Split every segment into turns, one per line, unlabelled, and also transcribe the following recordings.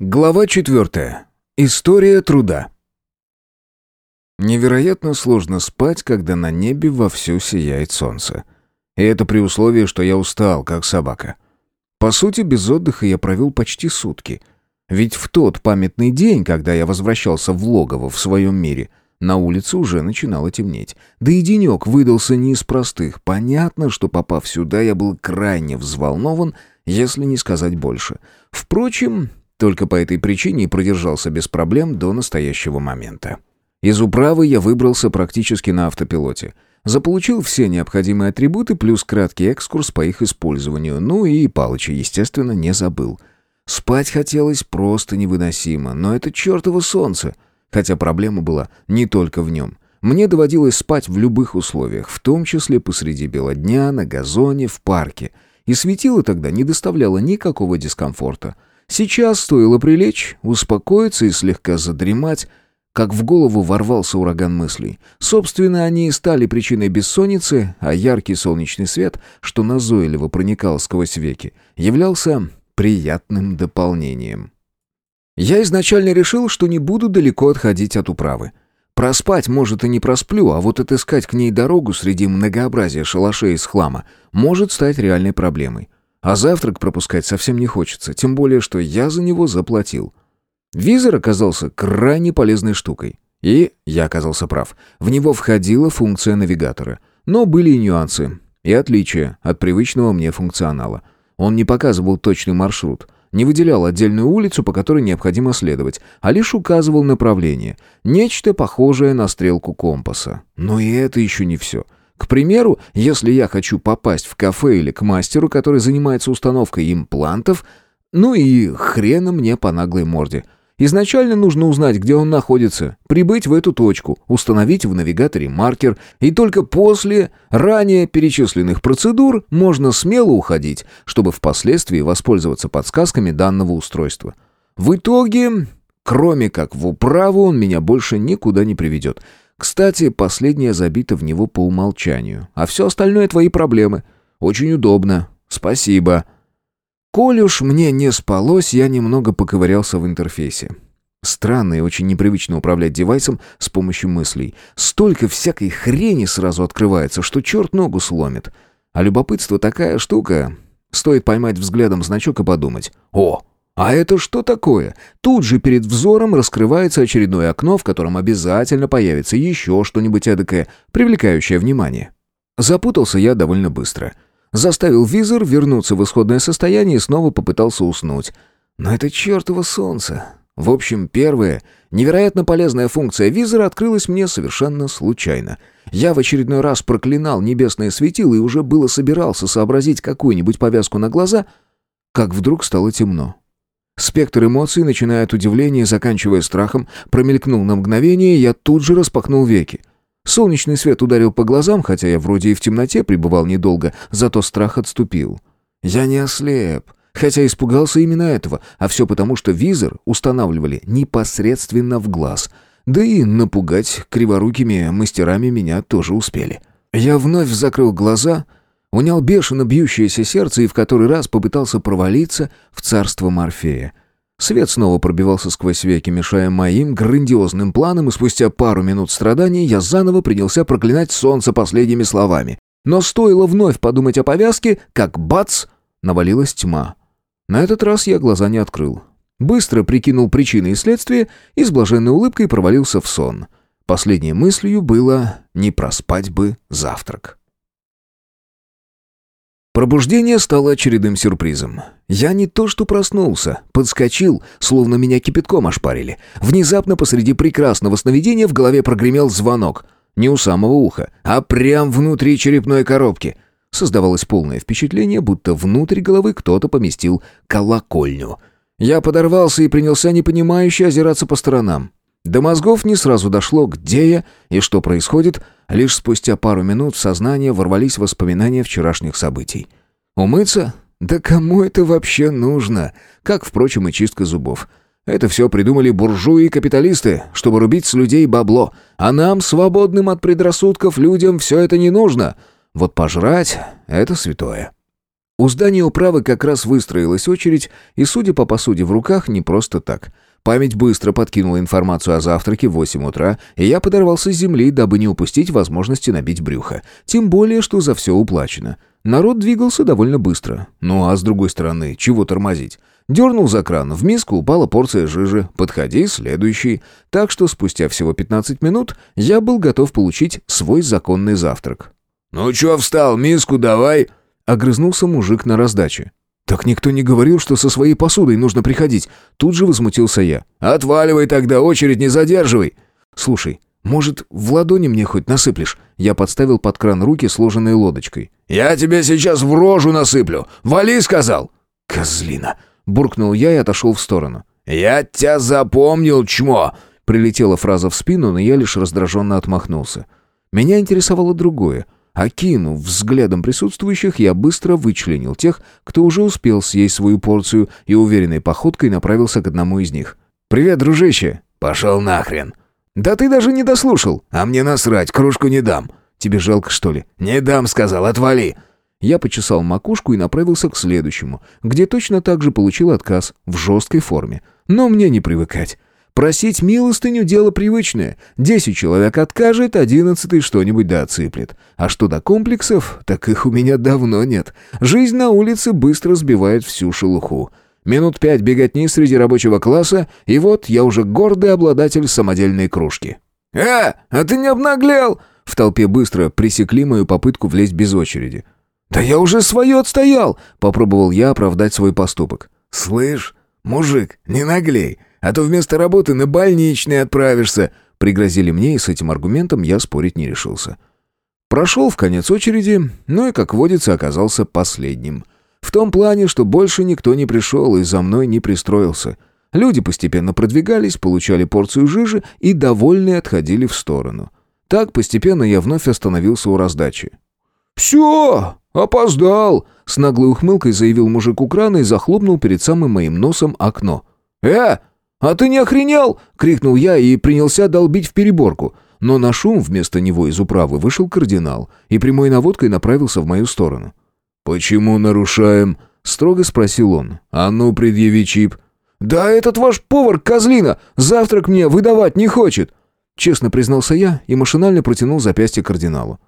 Глава четвертая. История труда. Невероятно сложно спать, когда на небе вовсю сияет солнце. И это при условии, что я устал, как собака. По сути, без отдыха я провел почти сутки. Ведь в тот памятный день, когда я возвращался в логово в своем мире, на улице уже начинало темнеть. Да и денек выдался не из простых. Понятно, что попав сюда, я был крайне взволнован, если не сказать больше. Впрочем, только по этой причине и продержался без проблем до настоящего момента. Из управы я выбрался практически на автопилоте. Заполучил все необходимые атрибуты, плюс краткий экскурс по их использованию. Ну и Палыча, естественно, не забыл. Спать хотелось просто невыносимо, но это чертово солнце. Хотя проблема была не только в нем. Мне доводилось спать в любых условиях, в том числе посреди бела дня, на газоне, в парке. И светило тогда не доставляло никакого дискомфорта. Сейчас стоило прилечь, успокоиться и слегка задремать, как в голову ворвался ураган мыслей. Собственно, они и стали причиной бессонницы, а яркий солнечный свет, что назойливо проникал сквозь веки, являлся приятным дополнением. Я изначально решил, что не буду далеко отходить от управы. Проспать, может, и не просплю, а вот отыскать к ней дорогу среди многообразия шалашей из хлама может стать реальной проблемой. А завтрак пропускать совсем не хочется, тем более, что я за него заплатил. Визор оказался крайне полезной штукой. И я оказался прав. В него входила функция навигатора. Но были и нюансы, и отличия от привычного мне функционала. Он не показывал точный маршрут, не выделял отдельную улицу, по которой необходимо следовать, а лишь указывал направление. Нечто похожее на стрелку компаса. Но и это еще не все — к примеру, если я хочу попасть в кафе или к мастеру, который занимается установкой имплантов, ну и хрена мне по наглой морде. Изначально нужно узнать, где он находится, прибыть в эту точку, установить в навигаторе маркер, и только после ранее перечисленных процедур можно смело уходить, чтобы впоследствии воспользоваться подсказками данного устройства. В итоге, кроме как в управу, он меня больше никуда не приведет — кстати, последняя забита в него по умолчанию, а все остальное твои проблемы. Очень удобно. Спасибо. Коль уж мне не спалось, я немного поковырялся в интерфейсе. Странно и очень непривычно управлять девайсом с помощью мыслей. Столько всякой хрени сразу открывается, что черт ногу сломит. А любопытство такая штука. Стоит поймать взглядом значок и подумать. «О, а это что такое? Тут же перед взором раскрывается очередное окно, в котором обязательно появится еще что-нибудь эдакое, привлекающее внимание. Запутался я довольно быстро. Заставил визор вернуться в исходное состояние и снова попытался уснуть. Но это чертово солнце. В общем, первая, невероятно полезная функция визора открылась мне совершенно случайно. Я в очередной раз проклинал небесное светило и уже было собирался сообразить какую-нибудь повязку на глаза, как вдруг стало темно. Спектр эмоций, начиная от удивления и заканчивая страхом, промелькнул на мгновение, и я тут же распахнул веки. Солнечный свет ударил по глазам, хотя я вроде и в темноте пребывал недолго, зато страх отступил. Я не ослеп, хотя испугался именно этого, а все потому, что визор устанавливали непосредственно в глаз. Да и напугать криворукими мастерами меня тоже успели. Я вновь закрыл глаза — унял бешено бьющееся сердце и в который раз попытался провалиться в царство Морфея. Свет снова пробивался сквозь веки, мешая моим грандиозным планам, и спустя пару минут страданий я заново принялся проклинать солнце последними словами. Но стоило вновь подумать о повязке, как бац! Навалилась тьма. На этот раз я глаза не открыл. Быстро прикинул причины и следствия и с блаженной улыбкой провалился в сон. Последней мыслью было «не проспать бы завтрак». Пробуждение стало очередным сюрпризом. Я не то что проснулся, подскочил, словно меня кипятком ошпарили. Внезапно посреди прекрасного сновидения в голове прогремел звонок. Не у самого уха, а прям внутри черепной коробки. Создавалось полное впечатление, будто внутрь головы кто-то поместил колокольню. Я подорвался и принялся непонимающе озираться по сторонам. До мозгов не сразу дошло, где я и что происходит, лишь спустя пару минут в сознание ворвались воспоминания вчерашних событий. Умыться? Да кому это вообще нужно? Как, впрочем, и чистка зубов. Это все придумали буржуи и капиталисты, чтобы рубить с людей бабло. А нам, свободным от предрассудков людям, все это не нужно. Вот пожрать — это святое. У здания управы как раз выстроилась очередь, и, судя по посуде в руках, не просто так. Память быстро подкинула информацию о завтраке в 8 утра, и я подорвался с земли, дабы не упустить возможности набить брюхо. Тем более, что за все уплачено. Народ двигался довольно быстро. Ну а с другой стороны, чего тормозить? Дернул за кран, в миску упала порция жижи. Подходи, следующий. Так что спустя всего 15 минут я был готов получить свой законный завтрак.
«Ну чё встал, миску давай!»
Огрызнулся мужик на раздаче. «Так никто не говорил, что со своей посудой нужно приходить». Тут же возмутился я.
«Отваливай тогда, очередь не задерживай».
«Слушай, может, в ладони мне хоть насыплешь?» Я подставил под кран руки, сложенные лодочкой.
«Я тебе сейчас в рожу насыплю! Вали!» — сказал.
«Козлина!» — буркнул я и отошел в сторону.
«Я тебя запомнил, чмо!»
Прилетела фраза в спину, но я лишь раздраженно отмахнулся. Меня интересовало другое — Окинув взглядом присутствующих, я быстро вычленил тех, кто уже успел съесть свою порцию и уверенной походкой направился к одному из них. «Привет, дружище!»
«Пошел нахрен!»
«Да ты даже не дослушал!»
«А мне насрать, кружку не дам!»
«Тебе жалко, что ли?»
«Не дам, сказал, отвали!»
Я почесал макушку и направился к следующему, где точно так же получил отказ, в жесткой форме. Но мне не привыкать. Просить милостыню – дело привычное. Десять человек откажет, одиннадцатый что-нибудь да отсыплет. А что до комплексов, так их у меня давно нет. Жизнь на улице быстро сбивает всю шелуху. Минут пять беготни среди рабочего класса, и вот я уже гордый обладатель самодельной кружки.
«Э, а ты не обнаглел?»
В толпе быстро пресекли мою попытку влезть без очереди. «Да я уже свое отстоял!» — попробовал я оправдать свой поступок.
«Слышь, мужик, не наглей а то вместо работы на больничный отправишься», — пригрозили мне, и с этим аргументом я спорить не решился.
Прошел в конец очереди, но и, как водится, оказался последним. В том плане, что больше никто не пришел и за мной не пристроился. Люди постепенно продвигались, получали порцию жижи и, довольные, отходили в сторону. Так постепенно я вновь остановился у раздачи.
«Все, опоздал!» — с наглой ухмылкой заявил мужик у крана и захлопнул перед самым моим носом окно. «Э, «А ты не охренел?» — крикнул я и принялся долбить в переборку. Но на шум вместо него из управы вышел кардинал и прямой наводкой направился в мою сторону.
«Почему нарушаем?» — строго спросил он. «А ну, предъяви чип».
«Да этот ваш повар, козлина, завтрак мне выдавать не хочет!»
Честно признался я и машинально протянул запястье кардиналу.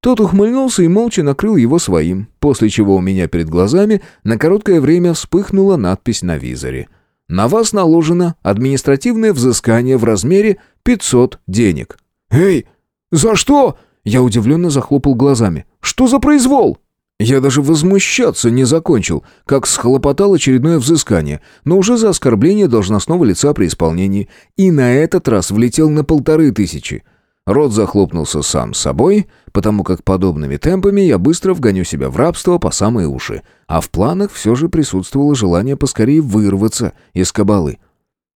Тот ухмыльнулся и молча накрыл его своим, после чего у меня перед глазами на короткое время вспыхнула надпись на визоре — на вас наложено административное взыскание в размере 500 денег».
«Эй, за что?» Я удивленно захлопал глазами. «Что за произвол?»
Я даже возмущаться не закончил, как схлопотал очередное взыскание, но уже за оскорбление должностного лица при исполнении, и на этот раз влетел на полторы тысячи. Рот захлопнулся сам собой, потому как подобными темпами я быстро вгоню себя в рабство по самые уши, а в планах все же присутствовало желание поскорее вырваться из кабалы.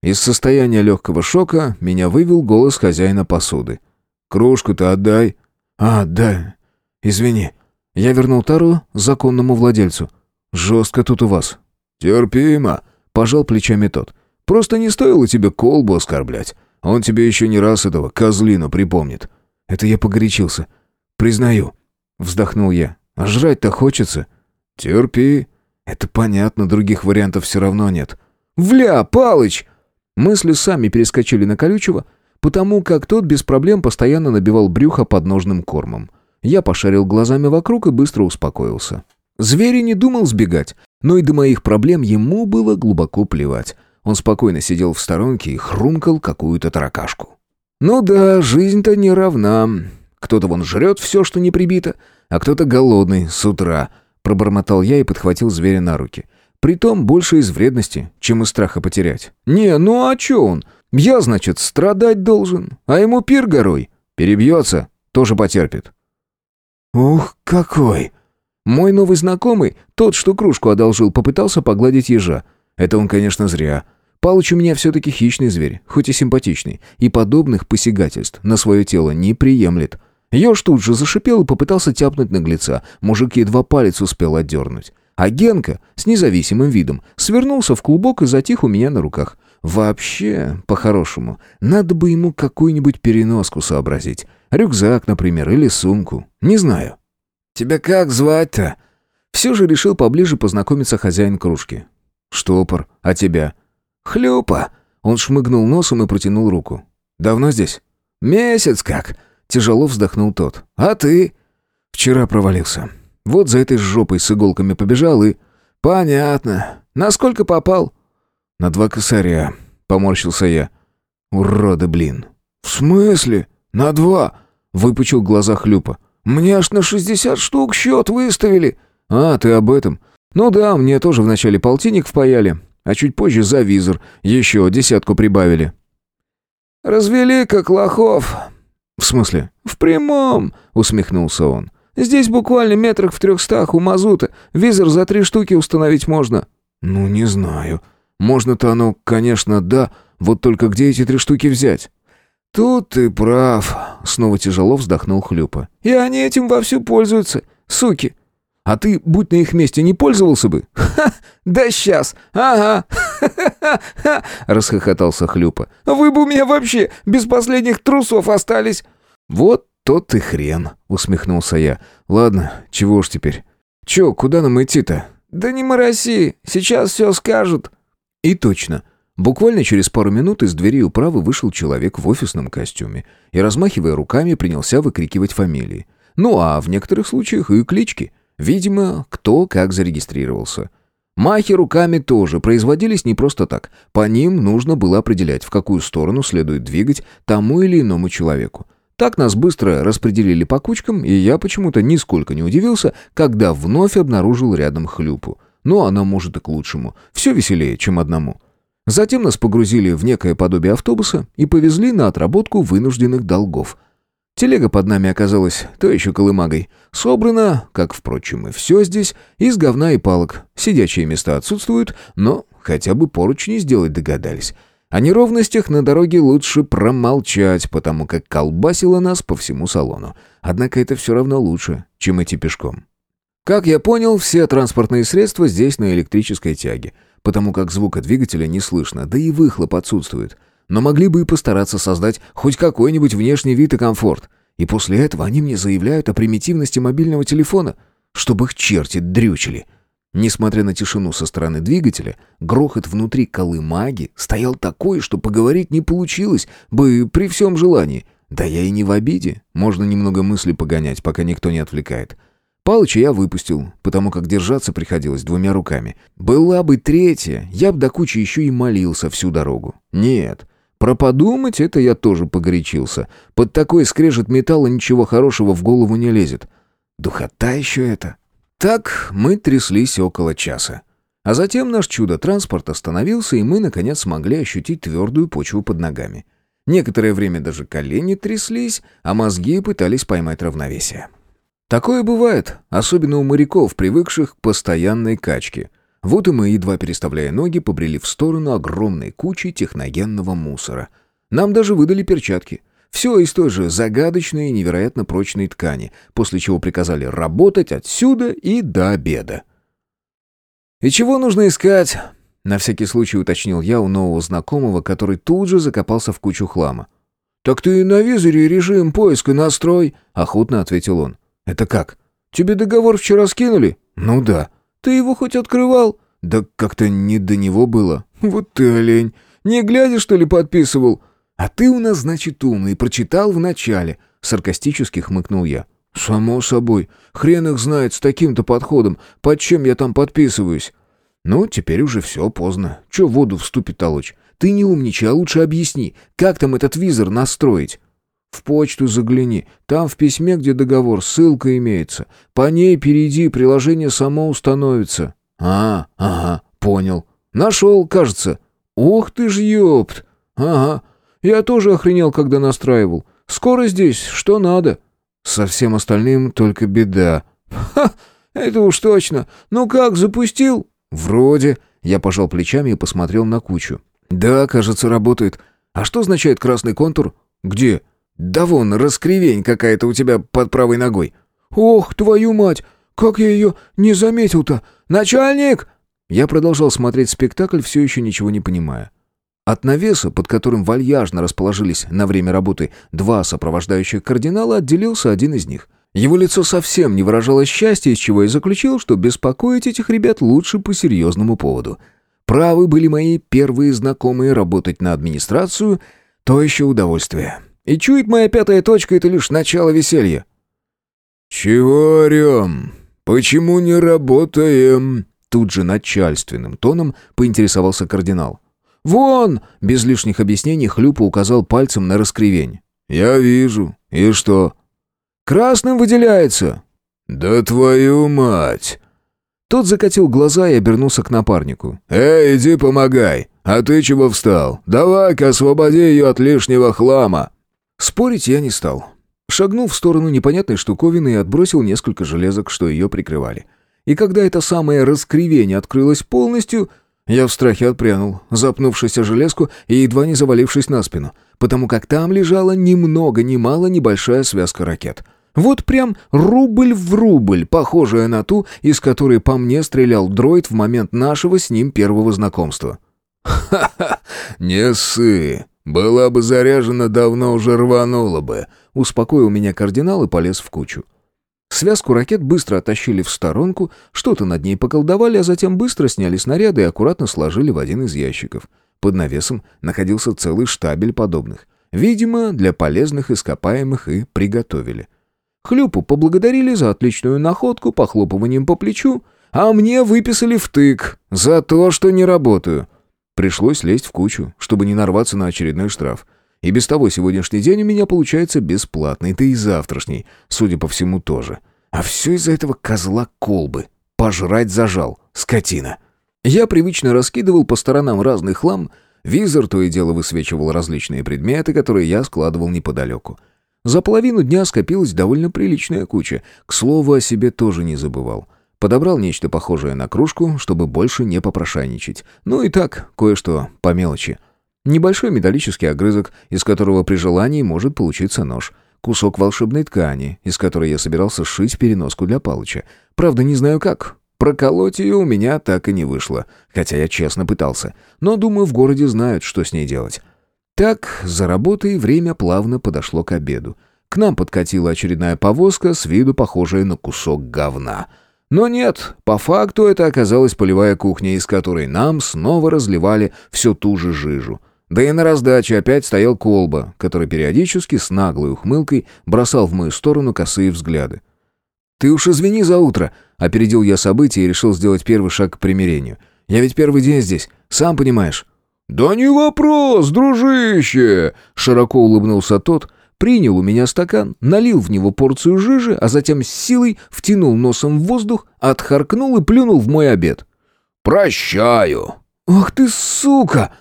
Из состояния легкого шока меня вывел голос хозяина посуды. «Кружку-то отдай». «А, да. Извини». Я вернул тару законному владельцу. «Жестко тут у вас».
«Терпимо», — пожал плечами тот. «Просто не стоило тебе колбу оскорблять. Он тебе еще не раз этого козлину припомнит».
«Это я погорячился. Признаю». Вздохнул я. «А жрать-то хочется».
«Терпи».
«Это понятно, других вариантов все равно нет».
«Вля, Палыч!»
Мысли сами перескочили на колючего, потому как тот без проблем постоянно набивал брюхо подножным кормом. Я пошарил глазами вокруг и быстро успокоился. Зверь не думал сбегать, но и до моих проблем ему было глубоко плевать. Он спокойно сидел в сторонке и хрумкал какую-то таракашку. «Ну да, жизнь-то не равна. Кто-то вон жрет все, что не прибито, а кто-то голодный с утра», — пробормотал я и подхватил зверя на руки. Притом больше из вредности, чем из страха потерять. «Не, ну а чё он? Я, значит, страдать должен, а ему пир горой. Перебьется, тоже потерпит».
«Ух, какой!»
Мой новый знакомый, тот, что кружку одолжил, попытался погладить ежа. Это он, конечно, зря. Палыч у меня все-таки хищный зверь, хоть и симпатичный, и подобных посягательств на свое тело не приемлет. Еж тут же зашипел и попытался тяпнуть наглеца, мужик едва палец успел отдернуть. А Генка, с независимым видом, свернулся в клубок и затих у меня на руках. Вообще, по-хорошему, надо бы ему какую-нибудь переноску сообразить. Рюкзак, например, или сумку. Не знаю.
«Тебя как звать-то?» Все же решил поближе познакомиться хозяин кружки. «Штопор, а тебя?»
«Хлюпа!» Он шмыгнул носом и протянул руку. «Давно здесь?»
«Месяц как!» Тяжело вздохнул тот.
«А ты?»
«Вчера провалился. Вот за этой жопой с иголками побежал и...»
«Понятно. Насколько попал?»
«На два косаря», — поморщился я. «Уроды, блин».
«В смысле? На два?»
— выпучил глаза Хлюпа.
«Мне аж на шестьдесят штук счет выставили».
«А, ты об этом?» «Ну да, мне тоже вначале полтинник впаяли, а чуть позже за визор еще десятку прибавили».
«Развели как лохов».
«В смысле?»
«В прямом», — усмехнулся он. «Здесь буквально метрах в трехстах у мазута. Визор за три штуки установить можно».
«Ну, не знаю. Можно-то оно, конечно, да, вот только где эти три штуки взять?»
«Тут ты прав», — снова тяжело вздохнул Хлюпа. «И они этим вовсю пользуются, суки.
А ты, будь на их месте, не пользовался бы?»
«Ха! Да сейчас! Ага! Ха-ха-ха!» — расхохотался Хлюпа. «Вы бы у меня вообще без последних трусов остались!»
«Вот тот и хрен!» — усмехнулся я. «Ладно, чего ж теперь? Че, куда нам идти-то?»
«Да не мороси, сейчас все скажут».
И точно. Буквально через пару минут из двери управы вышел человек в офисном костюме и, размахивая руками, принялся выкрикивать фамилии. Ну а в некоторых случаях и клички — Видимо, кто как зарегистрировался. Махи руками тоже производились не просто так. По ним нужно было определять, в какую сторону следует двигать тому или иному человеку. Так нас быстро распределили по кучкам, и я почему-то нисколько не удивился, когда вновь обнаружил рядом хлюпу. Ну, она может и к лучшему. Все веселее, чем одному. Затем нас погрузили в некое подобие автобуса и повезли на отработку вынужденных долгов. Телега под нами оказалась то еще колымагой. Собрана, как, впрочем, и все здесь, из говна и палок. Сидячие места отсутствуют, но хотя бы поручни сделать догадались. О неровностях на дороге лучше промолчать, потому как колбасило нас по всему салону. Однако это все равно лучше, чем идти пешком. Как я понял, все транспортные средства здесь на электрической тяге, потому как звука двигателя не слышно, да и выхлоп отсутствует — но могли бы и постараться создать хоть какой-нибудь внешний вид и комфорт. И после этого они мне заявляют о примитивности мобильного телефона, чтобы их черти дрючили. Несмотря на тишину со стороны двигателя, грохот внутри колымаги стоял такой, что поговорить не получилось бы при всем желании. Да я и не в обиде, можно немного мысли погонять, пока никто не отвлекает. Палыча я выпустил, потому как держаться приходилось двумя руками. Была бы третья, я б до кучи еще и молился всю дорогу. Нет, про подумать это я тоже погорячился. Под такой скрежет металла ничего хорошего в голову не лезет. Духота еще это. Так мы тряслись около часа. А затем наш чудо-транспорт остановился, и мы, наконец, смогли ощутить твердую почву под ногами. Некоторое время даже колени тряслись, а мозги пытались поймать равновесие. Такое бывает, особенно у моряков, привыкших к постоянной качке — вот и мы, едва переставляя ноги, побрели в сторону огромной кучи техногенного мусора. Нам даже выдали перчатки. Все из той же загадочной и невероятно прочной ткани, после чего приказали работать отсюда и до обеда. «И чего нужно искать?» — на всякий случай уточнил я у нового знакомого, который тут же закопался в кучу хлама.
«Так ты на визоре режим поиска настрой», —
охотно ответил он.
«Это как? Тебе договор вчера скинули?»
«Ну да».
Ты его хоть открывал?»
«Да как-то не до него было».
«Вот ты олень. Не глядя, что ли, подписывал?»
«А ты у нас, значит, умный, прочитал вначале», — саркастически хмыкнул я.
«Само собой. Хрен их знает с таким-то подходом. Под чем я там подписываюсь?»
«Ну, теперь уже все поздно. Че воду в ступе толочь? Ты не умничай, а лучше объясни, как там этот визор настроить?»
В почту загляни. Там в письме, где договор, ссылка имеется. По ней перейди, приложение само установится».
«А, ага, понял.
Нашел, кажется». «Ох ты ж ёпт!» «Ага. Я тоже охренел, когда настраивал. Скоро здесь, что надо».
«Со всем остальным только беда».
«Ха! Это уж точно. Ну как, запустил?»
«Вроде». Я пожал плечами и посмотрел на кучу. «Да, кажется, работает. А что означает красный контур?»
«Где?»
«Да вон, раскривень какая-то у тебя под правой ногой».
«Ох, твою мать! Как я ее не заметил-то! Начальник!»
Я продолжал смотреть спектакль, все еще ничего не понимая. От навеса, под которым вальяжно расположились на время работы два сопровождающих кардинала, отделился один из них.
Его лицо совсем не выражало счастья, из чего я заключил, что беспокоить этих ребят лучше по серьезному поводу. Правы были мои первые знакомые работать на администрацию, то еще удовольствие. И чует моя пятая точка — это лишь начало веселья.
«Чего орем? Почему не работаем?»
Тут же начальственным тоном поинтересовался кардинал. «Вон!» — без лишних объяснений Хлюпа указал пальцем на раскривень.
«Я вижу. И что?»
«Красным выделяется».
«Да твою мать!»
Тот закатил глаза и обернулся к напарнику.
«Эй, иди помогай! А ты чего встал? Давай-ка освободи ее от лишнего хлама!»
Спорить я не стал. Шагнул в сторону непонятной штуковины и отбросил несколько железок, что ее прикрывали. И когда это самое раскривение открылось полностью, я в страхе отпрянул, запнувшись о железку и едва не завалившись на спину, потому как там лежала ни много ни мало небольшая связка ракет. Вот прям рубль в рубль, похожая на ту, из которой по мне стрелял дроид в момент нашего с ним первого знакомства.
«Ха-ха! Не ссы! Была бы заряжена, давно уже рванула бы!»
Успокоил меня кардинал и полез в кучу. Связку ракет быстро оттащили в сторонку, что-то над ней поколдовали, а затем быстро сняли снаряды и аккуратно сложили в один из ящиков. Под навесом находился целый штабель подобных. Видимо, для полезных ископаемых и приготовили. Хлюпу поблагодарили за отличную находку похлопыванием по плечу, а мне выписали втык за то, что не работаю. Пришлось лезть в кучу, чтобы не нарваться на очередной штраф. И без того сегодняшний день у меня получается бесплатный, да и завтрашний, судя по всему, тоже. А все из-за этого козла колбы. Пожрать зажал, скотина. Я привычно раскидывал по сторонам разный хлам, визор то и дело высвечивал различные предметы, которые я складывал неподалеку. За половину дня скопилась довольно приличная куча. К слову, о себе тоже не забывал. Подобрал нечто похожее на кружку, чтобы больше не попрошайничать. Ну и так, кое-что по мелочи. Небольшой металлический огрызок, из которого при желании может получиться нож. Кусок волшебной ткани, из которой я собирался сшить переноску для Палыча. Правда, не знаю как. Проколоть ее у меня так и не вышло, хотя я честно пытался. Но, думаю, в городе знают, что с ней делать. Так, за работой время плавно подошло к обеду. К нам подкатила очередная повозка, с виду похожая на кусок говна. Но нет, по факту это оказалась полевая кухня, из которой нам снова разливали всю ту же жижу. Да и на раздаче опять стоял колба, который периодически с наглой ухмылкой бросал в мою сторону косые взгляды. «Ты уж извини за утро», — опередил я события и решил сделать первый шаг к примирению. «Я ведь первый день здесь, сам понимаешь».
«Да не вопрос, дружище!» — широко улыбнулся тот, принял у меня стакан, налил в него порцию жижи, а затем с силой втянул носом в воздух, отхаркнул и плюнул в мой обед. «Прощаю!»
«Ах ты сука!»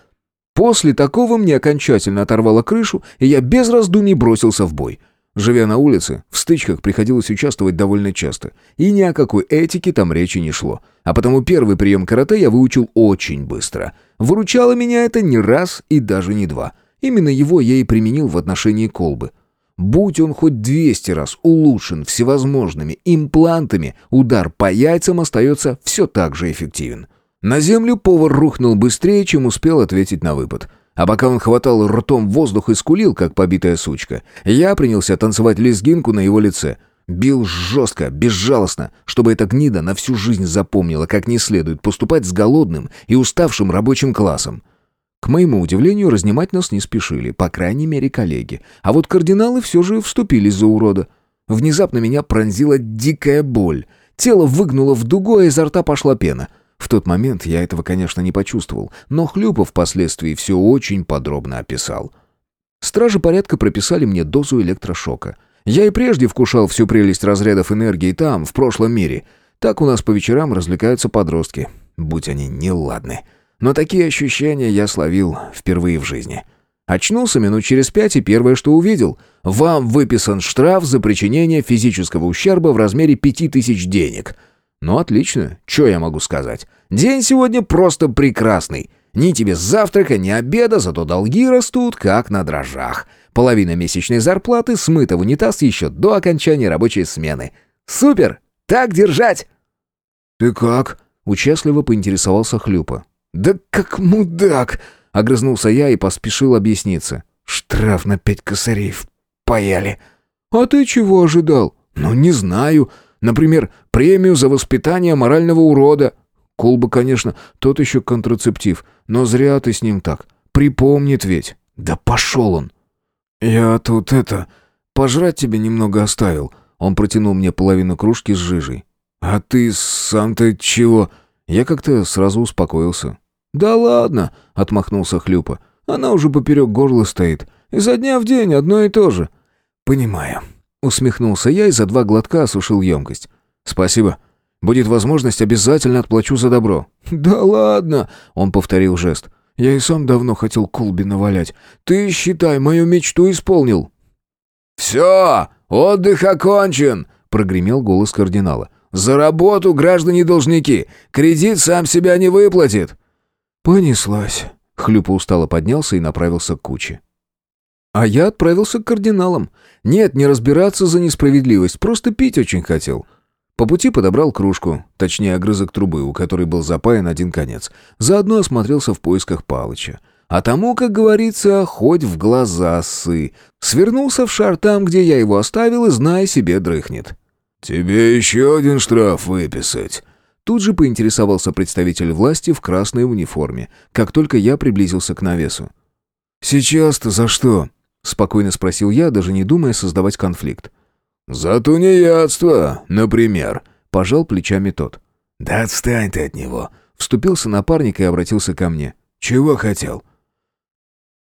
После такого мне окончательно оторвало крышу, и я без раздумий бросился в бой. Живя на улице, в стычках приходилось участвовать довольно часто, и ни о какой этике там речи не шло. А потому первый прием карате я выучил очень быстро. Выручало меня это не раз и даже не два. Именно его я и применил в отношении колбы. Будь он хоть 200 раз улучшен всевозможными имплантами, удар по яйцам остается все так же эффективен. На землю повар рухнул быстрее, чем успел ответить на выпад. А пока он хватал ртом воздух и скулил, как побитая сучка, я принялся танцевать лезгинку на его лице. Бил жестко, безжалостно, чтобы эта гнида на всю жизнь запомнила, как не следует поступать с голодным и уставшим рабочим классом. К моему удивлению, разнимать нас не спешили, по крайней мере, коллеги. А вот кардиналы все же вступились за урода. Внезапно меня пронзила дикая боль. Тело выгнуло в дугу, а изо рта пошла пена — в тот момент я этого, конечно, не почувствовал, но Хлюпов впоследствии все очень подробно описал. Стражи порядка прописали мне дозу электрошока. Я и прежде вкушал всю прелесть разрядов энергии там, в прошлом мире. Так у нас по вечерам развлекаются подростки, будь они неладны. Но такие ощущения я словил впервые в жизни. Очнулся минут через пять, и первое, что увидел — вам выписан штраф за причинение физического ущерба в размере пяти тысяч денег — ну, отлично. Что я могу сказать? День сегодня просто прекрасный. Ни тебе завтрака, ни обеда, зато долги растут, как на дрожжах. Половина месячной зарплаты смыта в унитаз еще до окончания рабочей смены. Супер! Так держать!»
«Ты как?» — участливо поинтересовался Хлюпа.
«Да как мудак!» — огрызнулся я и поспешил объясниться. «Штраф на пять косарей паяли».
«А ты чего ожидал? «Ну, не знаю. Например, премию за воспитание морального урода». Колба, конечно, тот еще контрацептив, но зря ты с ним так. Припомнит ведь. Да пошел он. «Я тут это... Пожрать тебе немного оставил». Он протянул мне половину кружки с жижей. «А ты сам-то чего?» Я как-то сразу успокоился. «Да ладно», — отмахнулся Хлюпа. «Она уже поперек горла стоит. Изо дня в день одно и то же». «Понимаю». Усмехнулся я и за два глотка осушил емкость. «Спасибо. Будет возможность, обязательно отплачу за добро». «Да ладно», — он повторил жест. «Я и сам давно хотел Колби навалять. Ты, считай, мою мечту исполнил».
«Все, отдых окончен», — прогремел голос кардинала. «За работу, граждане-должники! Кредит сам себя не выплатит!»
«Понеслась». Хлюпа устало поднялся и направился к куче. А я отправился к кардиналам. Нет, не разбираться за несправедливость, просто пить очень хотел. По пути подобрал кружку, точнее огрызок трубы, у которой был запаян один конец. Заодно осмотрелся в поисках Палыча. А тому, как говорится, хоть в глаза ссы. Свернулся в шар там, где я его оставил, и, зная себе, дрыхнет.
«Тебе еще один штраф выписать?»
Тут же поинтересовался представитель власти в красной униформе, как только я приблизился к навесу. «Сейчас-то за что?» — спокойно спросил я, даже не думая создавать конфликт.
«За тунеядство, например», —
пожал плечами тот.
«Да отстань ты от него», —
вступился напарник и обратился ко мне.
«Чего хотел?»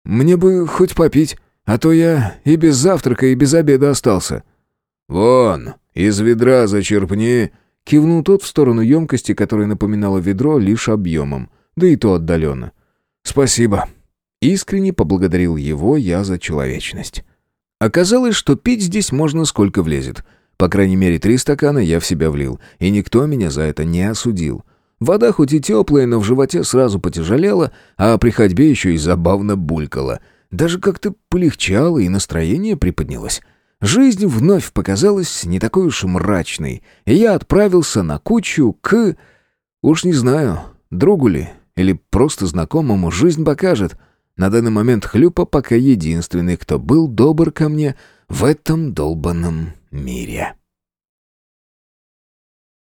«Мне бы хоть попить, а то я и без завтрака, и без обеда остался».
«Вон, из ведра зачерпни», —
кивнул тот в сторону емкости, которая напоминала ведро лишь объемом, да и то отдаленно. «Спасибо». Искренне поблагодарил его я за человечность. Оказалось, что пить здесь можно сколько влезет. По крайней мере, три стакана я в себя влил, и никто меня за это не осудил. Вода хоть и теплая, но в животе сразу потяжелела, а при ходьбе еще и забавно булькала. Даже как-то полегчало, и настроение приподнялось. Жизнь вновь показалась не такой уж и мрачной, и я отправился на кучу к... Уж не знаю, другу ли, или просто знакомому, жизнь покажет — на данный момент Хлюпа пока единственный, кто был добр ко мне в этом долбанном мире.